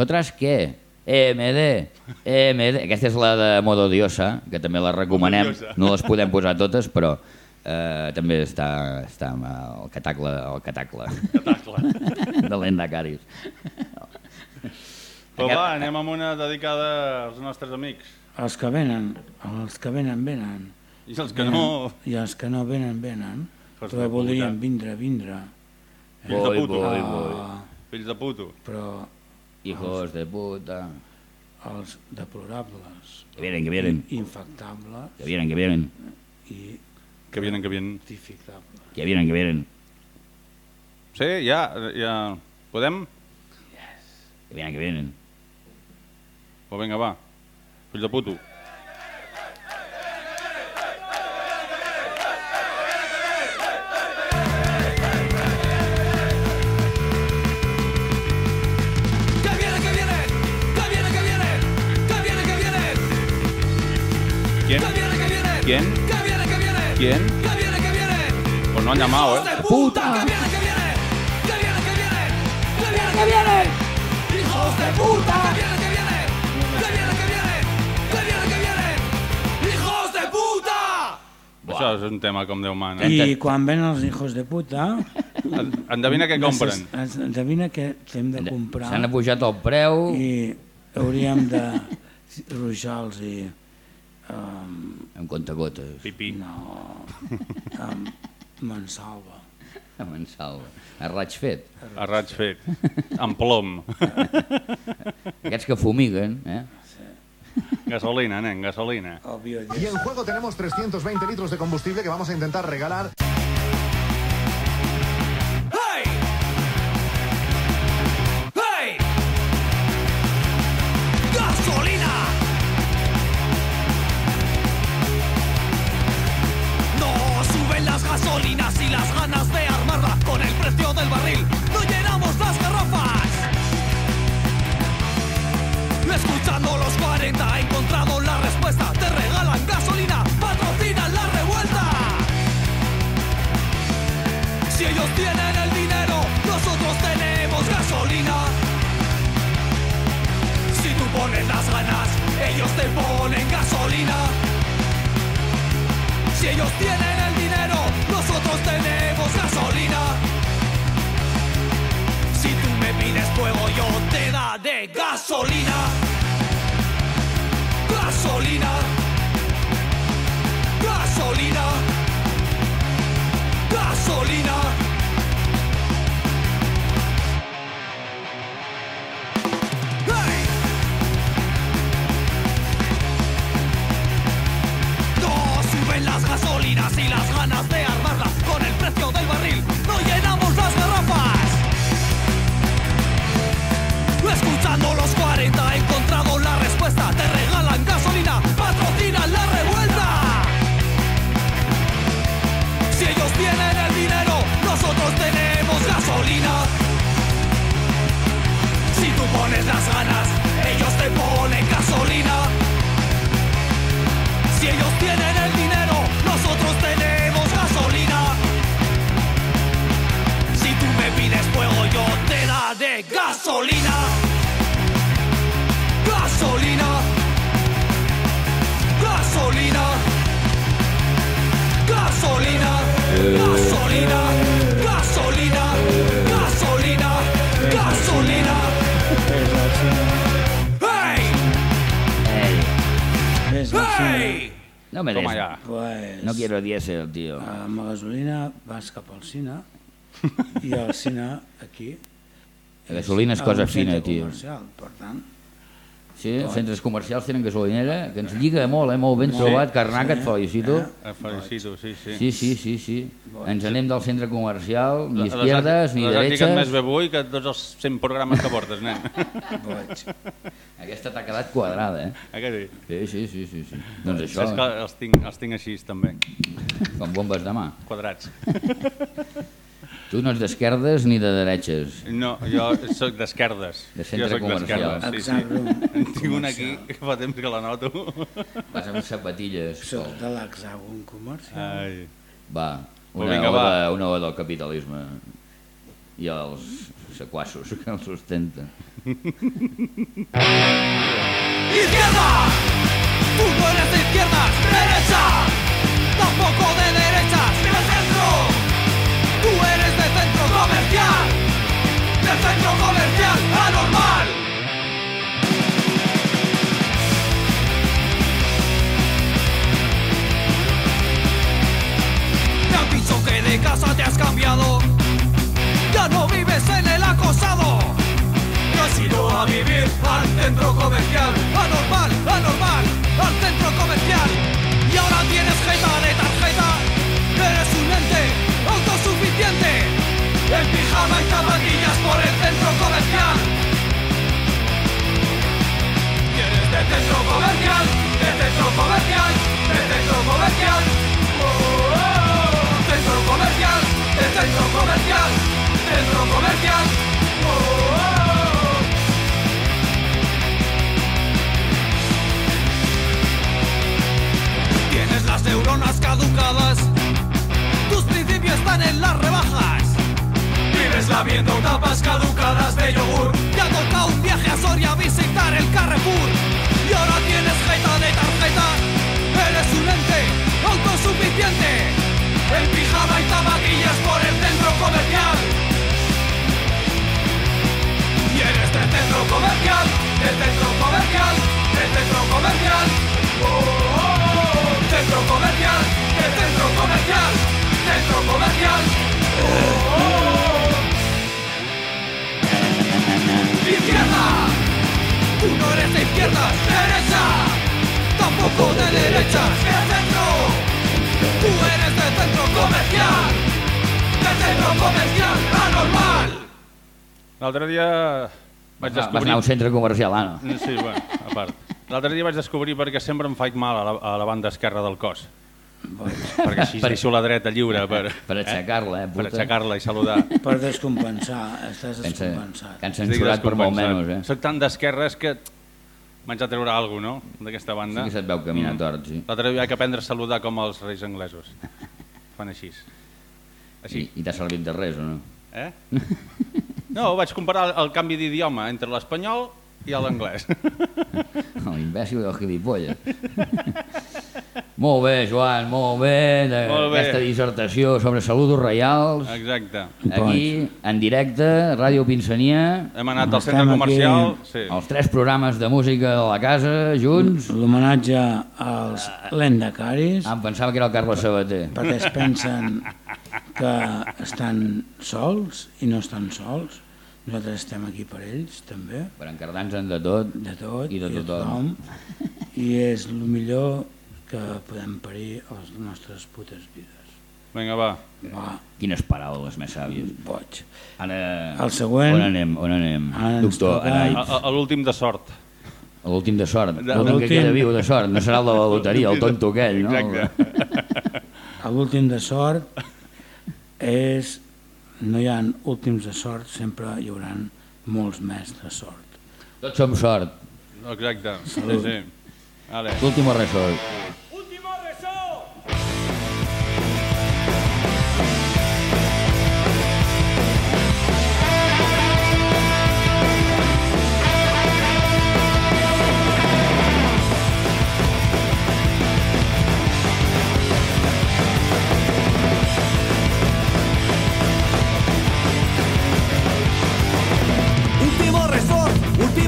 Speaker 2: I nosaltres què? EMD, EMD, aquesta és la de Modo Diosa, que també la recomanem, no les podem posar totes, però eh, també està, està amb el catacle, el catacle, de l'endacaris.
Speaker 4: Però va, anem amb una dedicada als nostres amics.
Speaker 3: Els que venen, els que venen, venen.
Speaker 4: I els que no...
Speaker 3: I els que no venen, venen.
Speaker 4: De
Speaker 3: Però voldrien
Speaker 4: puta.
Speaker 3: vindre, vindre.
Speaker 4: Fills de puto.
Speaker 2: boi, boi.
Speaker 3: Ah,
Speaker 4: Fills de puto.
Speaker 3: però
Speaker 2: Hijos de puta.
Speaker 3: els deplorables,
Speaker 2: Que vienen, que vienen,
Speaker 3: infectables
Speaker 2: que vienen, que vienen,
Speaker 3: i
Speaker 4: Que vienen, que vienen.
Speaker 2: que vienen, que vienen,
Speaker 4: Sí, ja, ja... Podem?
Speaker 2: que vienen, que vienen.
Speaker 4: Pues vinga, va. Fills de puto. ¿Quién?
Speaker 1: que viene, que viene,
Speaker 4: ¿Quién?
Speaker 1: que viene, que viene.
Speaker 4: Pues no han llamado,
Speaker 1: ¡Hijos
Speaker 4: ¿eh?
Speaker 1: de puta! ¡Que viene, que viene! ¡Que viene, que viene! ¡Que viene, que viene! ¡Hijos de puta! ¡Que viene, que viene! ¡Que viene, que viene! ¡Que viene, que viene! ¡Hijos de puta!
Speaker 4: Això és un tema com Déu mana.
Speaker 3: I quan venen els hijos de puta...
Speaker 4: Endevina què compren.
Speaker 3: necess- Endevina què hem de comprar
Speaker 2: S'han apujat el preu,
Speaker 3: i hauríem de ruixar-los i
Speaker 2: Amb contagotes.
Speaker 1: Pipí.
Speaker 3: No, amb Mansalva.
Speaker 2: Amb en Salva. A raig fet.
Speaker 1: A raig fet. Amb plom.
Speaker 2: Aquests que fumiguen, eh?
Speaker 1: Gasolina, nen, gasolina.
Speaker 3: El
Speaker 6: Y en juego tenemos 320 litros de combustible que vamos a intentar regalar.
Speaker 4: Gasolinas y las ganas de armarla con el precio del barril. No llenamos las garrafas. Escuchando los 40 he encontrado la respuesta. Te regalan gasolina, patrocinan la revuelta. Si ellos tienen el dinero, nosotros tenemos gasolina. Si tú pones las ganas, ellos te ponen gasolina. Si ellos tienen el dinero, nosotros tenemos gasolina. Si tú me pides fuego, yo te daré gasolina. Gasolina. Gasolina. Gasolina.
Speaker 2: Quiero diésel, tío.
Speaker 3: Amb la gasolina vas cap al cine i el cine aquí
Speaker 2: La gasolina és cosa fina, tio.
Speaker 3: comercial, per tant,
Speaker 2: Sí, els centres comercials tenen gasolinera, que ens lliga molt, eh? Molt ben
Speaker 1: Sí.
Speaker 2: trobat, Carnac, et felicito.
Speaker 1: Et felicito, sí, sí.
Speaker 2: Sí, sí, sí, sí. Ens anem del centre comercial, ni
Speaker 1: Les-
Speaker 2: izquierdes, ni
Speaker 1: les has ficat més bé avui que tots els 100 programes que portes, nen.
Speaker 3: boig.
Speaker 2: Aquesta t'ha quedat quadrada, eh?
Speaker 1: Eh que sí?
Speaker 2: Sí, sí, sí, sí. sí. Doncs això,
Speaker 1: És que els tinc, els tinc així, també,
Speaker 2: com bombes de mà.
Speaker 1: quadrats.
Speaker 2: Tu no ets d'esquerdes ni de dereches.
Speaker 1: No, jo sóc d'esquerdes.
Speaker 2: De centre
Speaker 1: jo soc
Speaker 2: comercial.
Speaker 1: d'esquerdes, Sí, sí. En tinc una aquí que fa temps que la noto.
Speaker 2: Vas amb sabatilles.
Speaker 3: Soc de l'hexàgon comercial.
Speaker 1: Ai.
Speaker 2: Va,
Speaker 1: Pues
Speaker 2: una,
Speaker 1: vinga,
Speaker 2: oda,
Speaker 1: va.
Speaker 2: una oda del capitalisme i els sequassos que el sustenten.
Speaker 4: ¡Izquierda! Tú no eres de izquierdas, derecha. Tampoco de casa te has cambiado. Ya no vives en el acosado. Yo has ido a vivir al centro comercial. Anormal, anormal, al centro comercial. Y ahora tienes jeta de tarjeta. Eres un ente autosuficiente. En pijama y zapatillas por el centro comercial. Y eres de centro comercial, de centro comercial, de centro comercial. Centro comercial, de centro comercial, centro comercial. Oh. Tienes las neuronas caducadas, tus principios están en las rebajas. Vives labiendo tapas caducadas de yogur. Te ha tocado un viaje a Soria a visitar el Carrefour. Y ahora tienes jeta de tarjeta. Eres un ente autosuficiente en pijama y zapatillas por el centro comercial. Y en este centro comercial, el centro comercial, el centro comercial. Oh, oh, oh, oh centro comercial, el centro comercial. Del centro comercial anormal.
Speaker 1: L'altre dia vaig
Speaker 2: Vas anar
Speaker 1: descobrir...
Speaker 2: a un centre comercial, Anna.
Speaker 1: Sí, bueno, a part. L'altre dia vaig descobrir perquè sempre em faig mal a la, a la banda esquerra del cos. perquè així
Speaker 2: Per-
Speaker 1: deixo la dreta lliure per,
Speaker 2: Per aixecar-la, eh,
Speaker 1: per
Speaker 2: puta.
Speaker 1: aixecar-la i saludar.
Speaker 3: Per descompensar, estàs
Speaker 2: Pensa
Speaker 3: descompensat.
Speaker 2: que han censurat per molt menys, eh?
Speaker 1: Soc tan d'esquerres que m'haig de treure alguna cosa, no?, d'aquesta
Speaker 2: Sí
Speaker 1: banda.
Speaker 2: que se't veu caminar tort, sí.
Speaker 1: L'altre dia vaig aprendre a saludar com els reis anglesos. Fan així. Així.
Speaker 2: I, i t'ha servit de res, o no?
Speaker 1: Eh? No, vaig comparar el canvi d'idioma entre l'espanyol i l'anglès.
Speaker 2: L'imbècil del gilipolles. molt bé, Joan, molt bé. de-
Speaker 1: Molt bé.
Speaker 2: Aquesta dissertació sobre saludos reials.
Speaker 1: Exacte.
Speaker 2: Aquí, en directe, Ràdio Pinsania,
Speaker 1: Hem anat al centre
Speaker 3: aquí.
Speaker 1: comercial. Sí.
Speaker 2: els tres programes de música de la casa, junts.
Speaker 3: L'homenatge als lendacaris,
Speaker 2: Em pensava que era el Carles Sabater.
Speaker 3: perquè es pensen que estan sols i no estan sols. Nosaltres estem aquí per ells, també,
Speaker 2: Per encardar-nos de tot.
Speaker 3: de tot
Speaker 2: I de tothom.
Speaker 3: I és el millor que podem parir a les nostres putes vides.
Speaker 1: Vinga, va.
Speaker 3: Va,
Speaker 2: Quines paraules més sàvies.
Speaker 3: boig.
Speaker 2: Ara...
Speaker 3: El següent.
Speaker 2: On anem? On anem?
Speaker 3: Ara
Speaker 2: Doctor,
Speaker 3: toca-
Speaker 2: Anai,
Speaker 1: A, a, a l'últim de sort.
Speaker 2: l'últim de sort.
Speaker 1: De-
Speaker 2: L'últim que queda viu de sort. No serà el de la loteria, el tonto aquell, no?
Speaker 1: Exacte.
Speaker 3: L'últim de sort és... No hi ha últims de sort, sempre hi haurà molts més de sort.
Speaker 2: Tots som sort.
Speaker 1: Exacte. Sí,
Speaker 3: Salut.
Speaker 1: sí. Vale.
Speaker 2: L'último resort.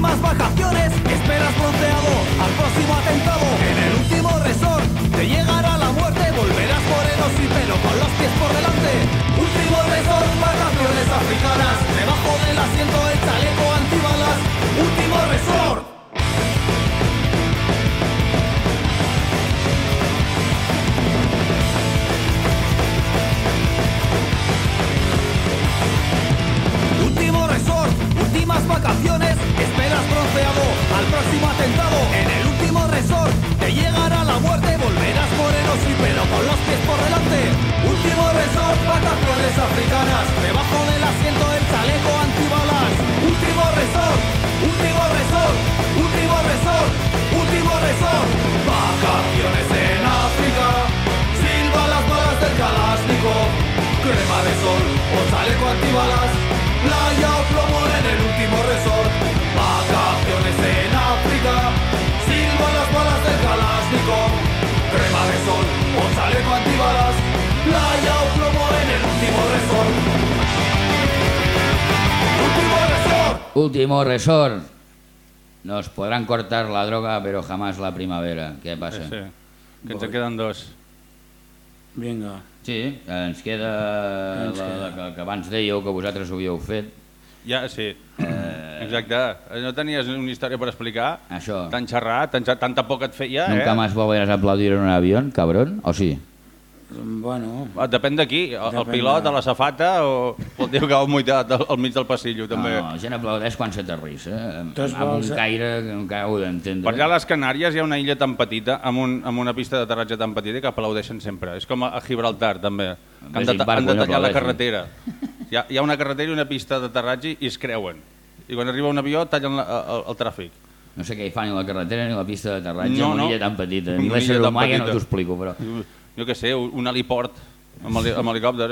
Speaker 4: Últimas vacaciones, esperas bronceado al próximo atentado. En el último resort te llegará la muerte, volverás moreno sin pelo con los pies por delante. Último resort, vacaciones africanas, debajo del asiento el vacaciones, esperas bronceado al próximo atentado. En el último resort te llegará la muerte, volverás moreno sin pelo con los pies por delante. Último resort, vacaciones africanas, debajo del asiento el chaleco antibalas. Último resort, último resort, último resort, último resort. Vacaciones en África, silba las balas del Kalashnikov. Crema de sol o chaleco antibalas Playa o plomo en el último resort Vacaciones en África Silban las balas del Kalashnikov Crema de sol o chaleco antibalas Playa o plomo en el último resort Último resort
Speaker 2: Último resort. Nos podrán cortar la droga, pero jamás la primavera. Passa?
Speaker 1: sí. Que ens en queden dos.
Speaker 3: Vinga,
Speaker 2: Sí, ens queda
Speaker 3: Ens
Speaker 2: la,
Speaker 3: queda.
Speaker 2: la que, que abans dèieu que vosaltres ho havíeu fet.
Speaker 1: Ja, sí.
Speaker 2: Eh,
Speaker 1: Exacte. No tenies una història per explicar?
Speaker 2: Això.
Speaker 1: Tan xerrat, tan, xerrat, tanta por que et feia,
Speaker 2: Nunca
Speaker 1: eh?
Speaker 2: más volverás a aplaudir en un avión, cabrón? ¿O sí?
Speaker 3: bueno,
Speaker 1: Ah, Depèn d'aquí, el, el
Speaker 3: Depèn
Speaker 1: pilot,
Speaker 3: de-
Speaker 1: a la safata o el tio que va muitat al, al mig del passillo, també.
Speaker 2: No, la gent aplaudeix quan s'aterrissa. Eh? Amb,
Speaker 3: Tots
Speaker 2: amb un caire que no acabo d'entendre.
Speaker 1: Per allà a les Canàries hi ha una illa tan petita, amb, un, amb una pista d'aterratge tan petita que aplaudeixen sempre. És com a, a Gibraltar, també. Que han de, han de
Speaker 2: no
Speaker 1: tallar la carretera. Hi ha, hi ha una carretera i una pista d'aterratge i es creuen. I quan arriba un avió tallen la, el, el tràfic.
Speaker 2: No sé què hi fan ni la carretera ni la pista d'aterratge
Speaker 1: No,
Speaker 2: no, una
Speaker 1: no.
Speaker 2: illa tan petita. Ni l'ésser humà ja no t'ho explico, però
Speaker 1: Jo què sé, un heliport amb, heli, amb helicòpter,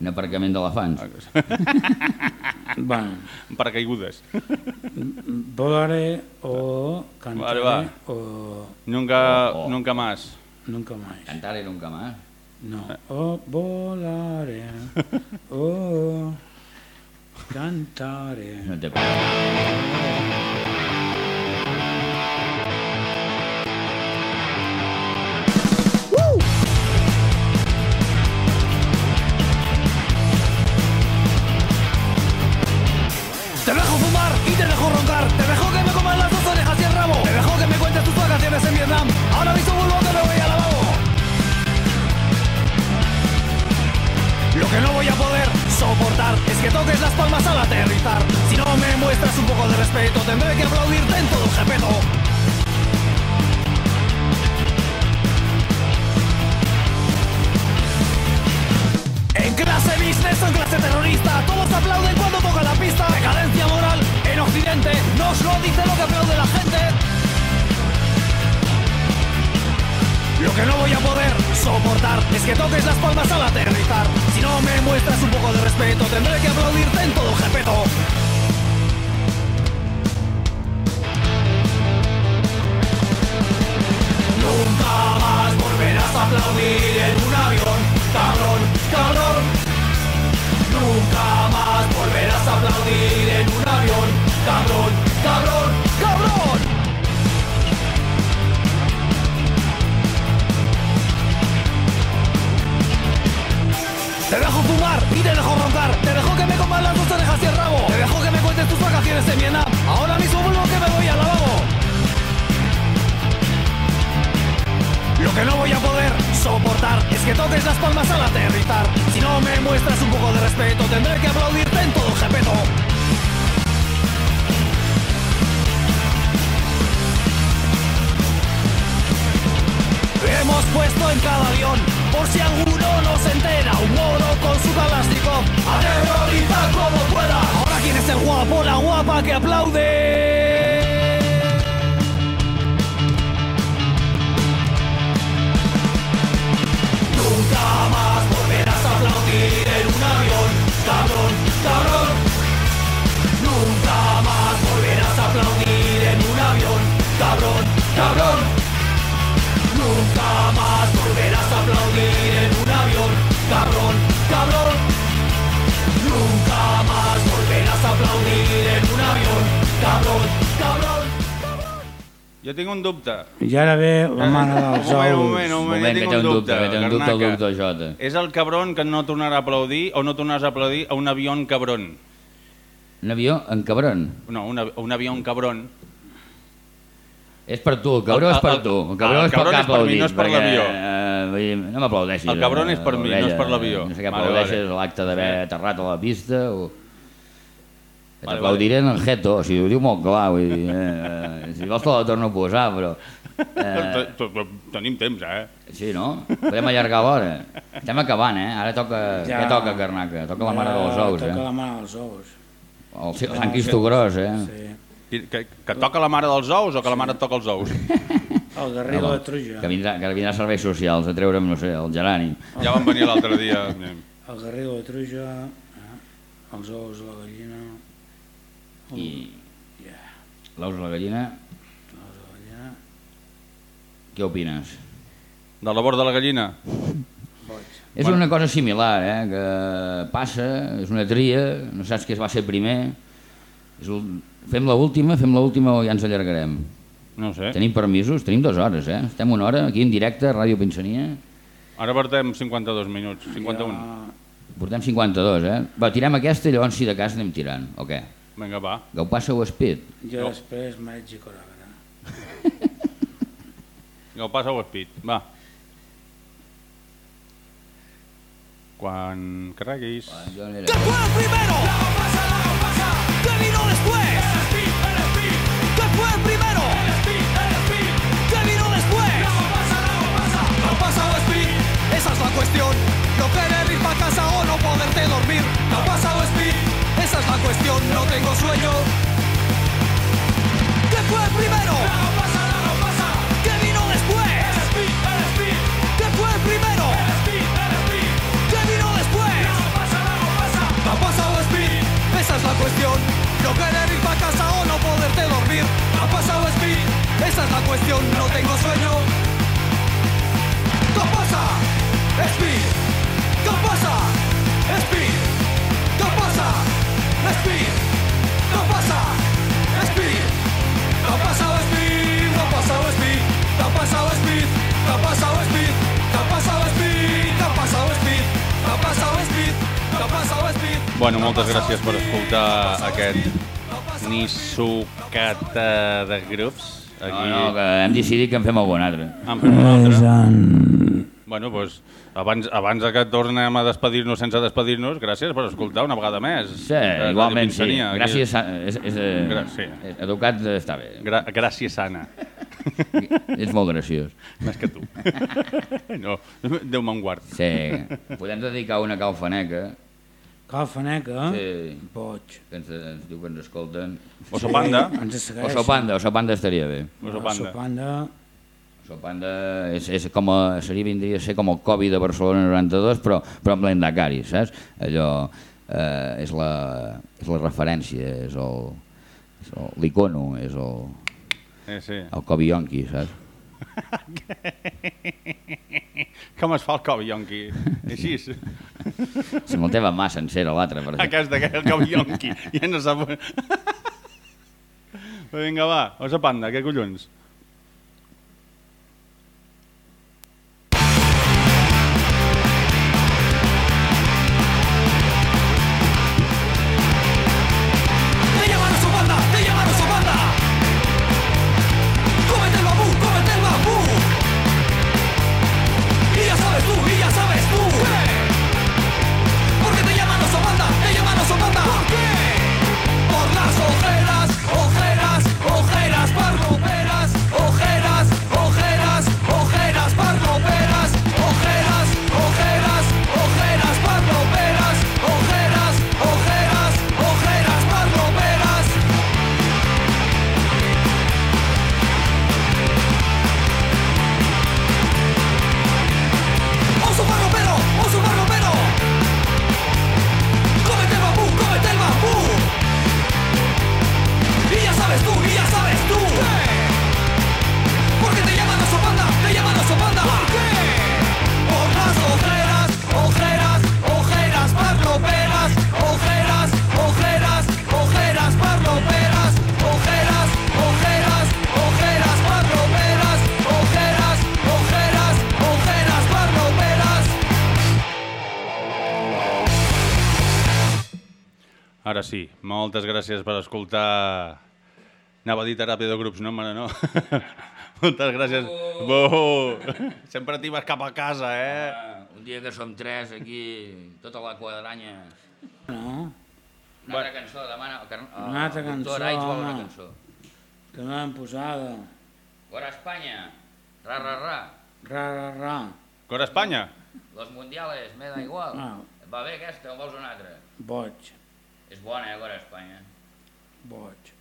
Speaker 2: un aparcament d'elefants.
Speaker 3: bueno,
Speaker 1: paracaigudes.
Speaker 3: volaré o cantaré
Speaker 1: Vale, va.
Speaker 3: o
Speaker 1: Nunca,
Speaker 2: Oh, oh.
Speaker 1: nunca más.
Speaker 3: nunca más.
Speaker 2: Cantar era un camà.
Speaker 3: No, o volaré o cantaré.
Speaker 2: No
Speaker 4: soportar es que toques las palmas al aterrizar. Si no me muestras un poco de respeto, tendré que aplaudirte en todo el jepeto. En clase business o en clase terrorista, todos aplauden cuando toca la pista. Decadencia moral en Occidente, nos lo dice lo que aplaude la gente. Lo que no voy a poder soportar es que toques las palmas al aterrizar. Cabrón, cabrón. Te dejo fumar y te dejo roncar. Te dejo que me comas las dos orejas y el rabo. Te dejo que me cuentes tus vacaciones en Vietnam. Ahora mismo vuelvo que me voy al lavabo. Lo que no voy a poder soportar Es que toques las palmas al aterrizar. Si no me muestras un poco de respeto Tendré que aplaudirte en todo el Hemos puesto en cada avión, por si alguno no se entera, un moro con su galástico. Aterroriza como pueda. Ahora quién es el guapo, la guapa que aplaude. Nunca más volverás a aplaudir en un avión, cabrón, cabrón. Nunca más volverás a aplaudir en un avión, cabrón, cabrón. Nunca más volverás a aplaudir en un avión, cabrón, cabrón. Nunca más volverás a aplaudir en un avión, cabrón, cabrón.
Speaker 1: Jo tinc un dubte.
Speaker 3: I ara ve la mare dels
Speaker 1: Un moment, un
Speaker 3: ous.
Speaker 1: moment, un moment,
Speaker 2: Moment,
Speaker 1: jo
Speaker 2: que
Speaker 1: tinc un
Speaker 2: un
Speaker 1: dubte.
Speaker 2: dubte, que té un dubte el doctor Jota.
Speaker 1: És el cabron que no tornarà a aplaudir o no tornaràs a aplaudir a un avió cabron.
Speaker 2: Un avió en cabron.
Speaker 1: No, un, av- un avió cabron.
Speaker 2: És per tu, el cabró
Speaker 1: El-
Speaker 2: és per tu. El
Speaker 1: el
Speaker 2: cabró és
Speaker 1: per mi, no és per l'avió.
Speaker 2: eh, vull dir, no m'aplaudeixis.
Speaker 1: El cabron és per mi, no és per l'avió.
Speaker 2: No sé què
Speaker 1: Vale,
Speaker 2: aplaudeixes,
Speaker 1: vale.
Speaker 2: l'acte d'haver aterrat a la pista o...
Speaker 1: Vale,
Speaker 2: T'aplaudiré en el jeto, o sigui, ho diu molt clar, vull dir, eh, si vols te la torno a posar, però... Eh,
Speaker 1: Tenim temps, eh?
Speaker 2: sí, no? Podem allargar l'hora. Estem acabant, eh? Ara toca...
Speaker 3: Ja.
Speaker 2: Què toca, Carnaca? Toca la mare dels ous,
Speaker 3: Toca
Speaker 2: eh?
Speaker 3: la mare dels ous.
Speaker 2: El, el Sant Cristo Gros, eh?
Speaker 3: Sí.
Speaker 1: Que, que, toca la mare dels ous o que la mare toca els ous?
Speaker 3: El
Speaker 2: No,
Speaker 3: de Truja.
Speaker 2: que vindrà, que vindrà a serveis socials a treure'm, no sé, el gerani.
Speaker 1: Ja van venir l'altre dia.
Speaker 3: El Garrido de Truja, eh? els ous, la gallina,
Speaker 2: I
Speaker 3: yeah,
Speaker 2: l'ous la gallina,
Speaker 3: l'ous, la gallina,
Speaker 2: què opines?
Speaker 1: De la borda de la gallina?
Speaker 3: boig.
Speaker 2: És una cosa similar, eh? que passa, és una tria, no saps què va ser primer, fem l'última, fem l'última o ja ens allargarem.
Speaker 1: No sé.
Speaker 2: Tenim permisos? Tenim dues hores, eh? Estem una hora aquí en directe, Ràdio Pinsania,
Speaker 1: Ara portem 52 minuts, 51.
Speaker 3: Ja,
Speaker 2: portem 52, eh? Va, tirem aquesta i llavors si de cas anem tirant, o què?
Speaker 1: Vinga, va.
Speaker 2: Que ho passeu espit?
Speaker 3: jo
Speaker 1: No.
Speaker 3: després m'haig de coragre.
Speaker 1: Ja ho passa o espit. Va. Quan carreguis.
Speaker 2: Jo aniré.
Speaker 4: ¿Qué fue el primero? ¿Qué cuestión. No querer ir para casa o no poderte dormir. No pasa o speed, esa es la cuestión. No tengo sueño. ¿Qué fue el primero? ¿Qué vino después? ¿Qué fue el primero? ¿Qué vino después? No pasa o speed, esa es la cuestión. No querer ir para casa o no poderte dormir. No pasa o speed, esa es la cuestión. No tengo sueño. Speed, què passa? Speed, què passa? Speed, què passa? Speed, què passa? Què? Què? Què? Què? Què? Què?
Speaker 1: Bueno, moltes gràcies per escoltar aquest Nissukata de grups. Aquí...
Speaker 2: No, no, que hem decidit que en fem algun altre.
Speaker 1: En fem un altre
Speaker 3: en
Speaker 4: Bueno, doncs, abans, abans de que tornem a despedir-nos sense despedir-nos, gràcies per escoltar una vegada més.
Speaker 2: Sí,
Speaker 4: Eh,
Speaker 2: igualment sí. Gràcies, a- és, és, eh,
Speaker 4: Gra- sí.
Speaker 2: és, educat eh, està bé.
Speaker 4: Gra gràcies, Anna.
Speaker 2: Ets molt graciós.
Speaker 4: Més que tu. no, Déu me'n guard.
Speaker 2: Sí, podem dedicar una calfaneca
Speaker 3: Calfaneca,
Speaker 2: sí,
Speaker 3: boig.
Speaker 2: que ens, ens diu que ens escolten.
Speaker 4: Oso Panda.
Speaker 3: Ens
Speaker 2: O. Sopanda, o Sopanda estaria bé.
Speaker 4: Oso Panda.
Speaker 3: Sopanda.
Speaker 2: Sopanda és, és com a, seria, vindria a ser com el Covid de Barcelona 92, però, però amb l'endacari, saps? Allò eh, és, la, és la referència, és el és el- l'icono, és el,
Speaker 4: Sí, sí.
Speaker 2: el Yonki, saps?
Speaker 4: Com es fa el covi, yonqui? Així.
Speaker 2: Si me'l teva mà sencera, l'altre, per
Speaker 4: A
Speaker 2: exemple.
Speaker 4: cas d'aquell covi, yonqui. Ja no sap... Vinga, va. Oso Panda, què collons? Moltes gràcies per escoltar... Anava a dir teràpia de grups, no, mare, no. moltes gràcies. Oh. Sempre t'hi vas cap a casa, eh?
Speaker 2: Un dia que som tres aquí, tota la quadranya.
Speaker 3: No,
Speaker 2: Una altra cançó, demana... El, Car- el
Speaker 3: Una altra cançó,
Speaker 2: vol una cançó.
Speaker 3: que no l'hem posada.
Speaker 2: Fora Espanya, ra, ra, ra.
Speaker 3: Ra, ra, ra.
Speaker 4: Cor Espanya.
Speaker 2: Los mundiales, me da igual.
Speaker 3: Ah.
Speaker 2: Va bé aquesta o vols una altra?
Speaker 3: Boig,
Speaker 2: És bona, eh, Fora Espanya.
Speaker 3: boig.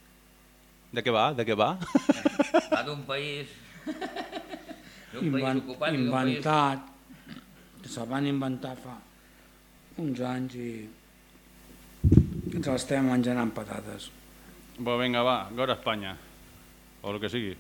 Speaker 4: De què va? De què va?
Speaker 2: Va d'un país... d'un país
Speaker 3: Inven
Speaker 2: ocupat i d'un país...
Speaker 3: inventat, que se'l van inventar fa uns anys i ens l'estem menjant amb patates.
Speaker 4: Bo, vinga, va, Gora Espanya. O el que sigui.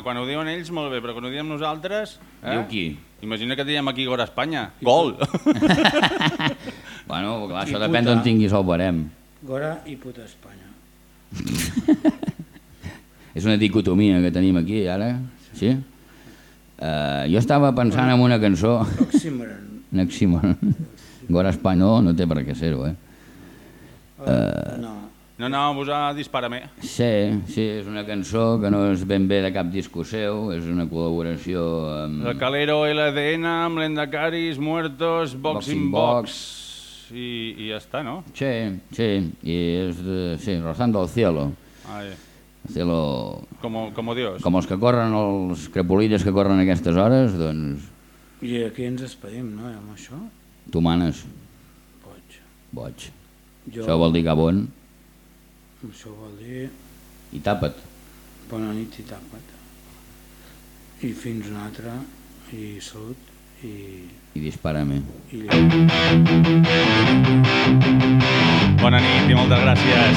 Speaker 1: Ah, quan ho diuen ells, molt bé, però quan ho diem nosaltres... Eh?
Speaker 2: Diu qui?
Speaker 1: Imagina que diem aquí Gora Espanya. Gol!
Speaker 2: Bueno, clar,
Speaker 3: I
Speaker 2: això depèn
Speaker 3: puta.
Speaker 2: d'on tinguis el barem.
Speaker 3: Gora i puta Espanya.
Speaker 2: És una dicotomia que tenim aquí, ara. Sí? Uh, jo estava pensant en una cançó...
Speaker 3: Oxímoron.
Speaker 2: Neximon. Gora espanyol no té per què ser-ho, eh?
Speaker 3: Uh, no.
Speaker 1: No, no, vos a dispara-me.
Speaker 2: Sí, sí, és una cançó que no és ben bé de cap disco seu, és una col·laboració amb...
Speaker 1: El Calero LDN amb l'Endacaris, Muertos, Boxing
Speaker 2: Boxing
Speaker 1: Box...
Speaker 2: Box.
Speaker 1: I, I ja està, no?
Speaker 2: Sí, sí, i és de... Sí, Rozando el cielo.
Speaker 1: Ai,
Speaker 2: El cielo...
Speaker 1: como, como Dios.
Speaker 2: Com els que corren, els crepolides que corren a aquestes hores, doncs
Speaker 3: I aquí ens despedim, no, amb això?
Speaker 2: tu manes,
Speaker 3: Boig.
Speaker 2: boig.
Speaker 3: Jo,
Speaker 2: Això vol dir Gabon
Speaker 3: Això vol dir
Speaker 2: i tapa't.
Speaker 3: bona nit i tapa't. I fins una altra, i salut, i...
Speaker 2: I dispara-me.
Speaker 3: i
Speaker 1: Bona nit i moltes gràcies.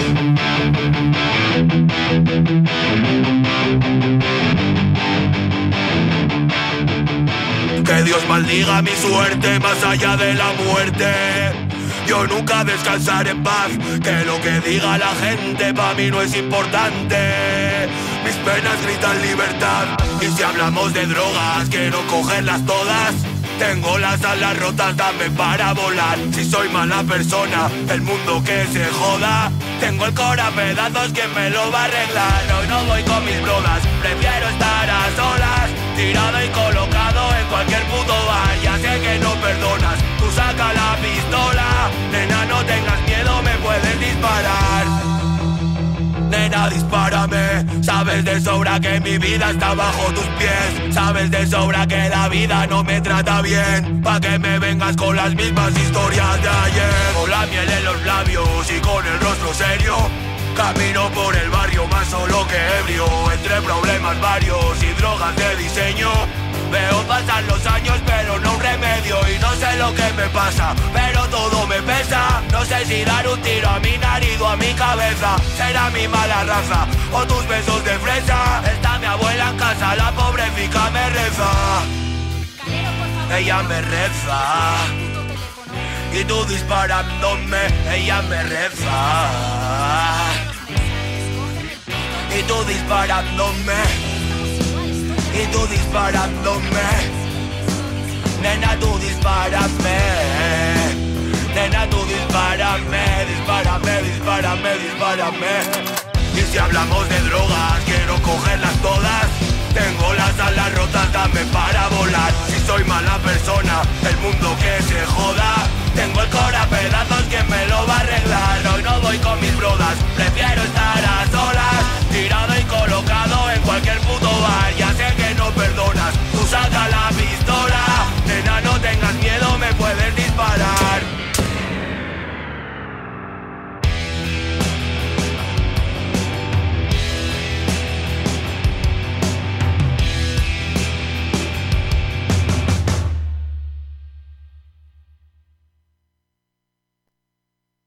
Speaker 7: Que Dios maldiga mi suerte más allá de la muerte. Yo nunca descansaré en paz, que lo que diga la gente para mí no es importante. Mis penas gritan libertad, y si hablamos de drogas, quiero cogerlas todas. Tengo las alas rotas, dame para volar. Si soy mala persona, el mundo que se joda. Tengo el cora pedazos, ¿quién me lo va a arreglar? Hoy no voy con mis brodas, prefiero estar a solas. Tirado y colocado en cualquier puto bar. Ya sé que no perdonas, tú saca la pistola. Nena, no tengas miedo, me puedes disparar. Nena, dispárame. Sabes de sobra que mi vida está bajo tus pies. Sabes de sobra que la vida no me trata bien. Pa' que me vengas con las mismas historias de ayer. Con la miel en los labios y con el rostro serio. Camino por el barrio más solo que ebrio. Entre problemas varios y drogas de diseño. Veo pasar los años pero no remedio y no sé lo que me pasa, pero todo me pesa. No sé si dar un tiro a mi nariz o a mi cabeza, será mi mala raza o tus besos de fresa. Está mi abuela en casa, la pobre fica me reza, ella me reza. Y tú disparándome, ella me reza. Y tú disparándome. Y tú disparándome. Nena, tú dispárame. Nena, tú dispárame. Dispárame, dispárame, dispárame. Y si hablamos de drogas Quiero cogerlas todas. Tengo las alas rotas, dame para volar. Si soy mala persona El mundo que se joda. Tengo el cora a pedazos, ¿quién me lo va a arreglar? Hoy no voy con mis brodas Prefiero estar Saca la pistola, nena, no tengas miedo, me puedes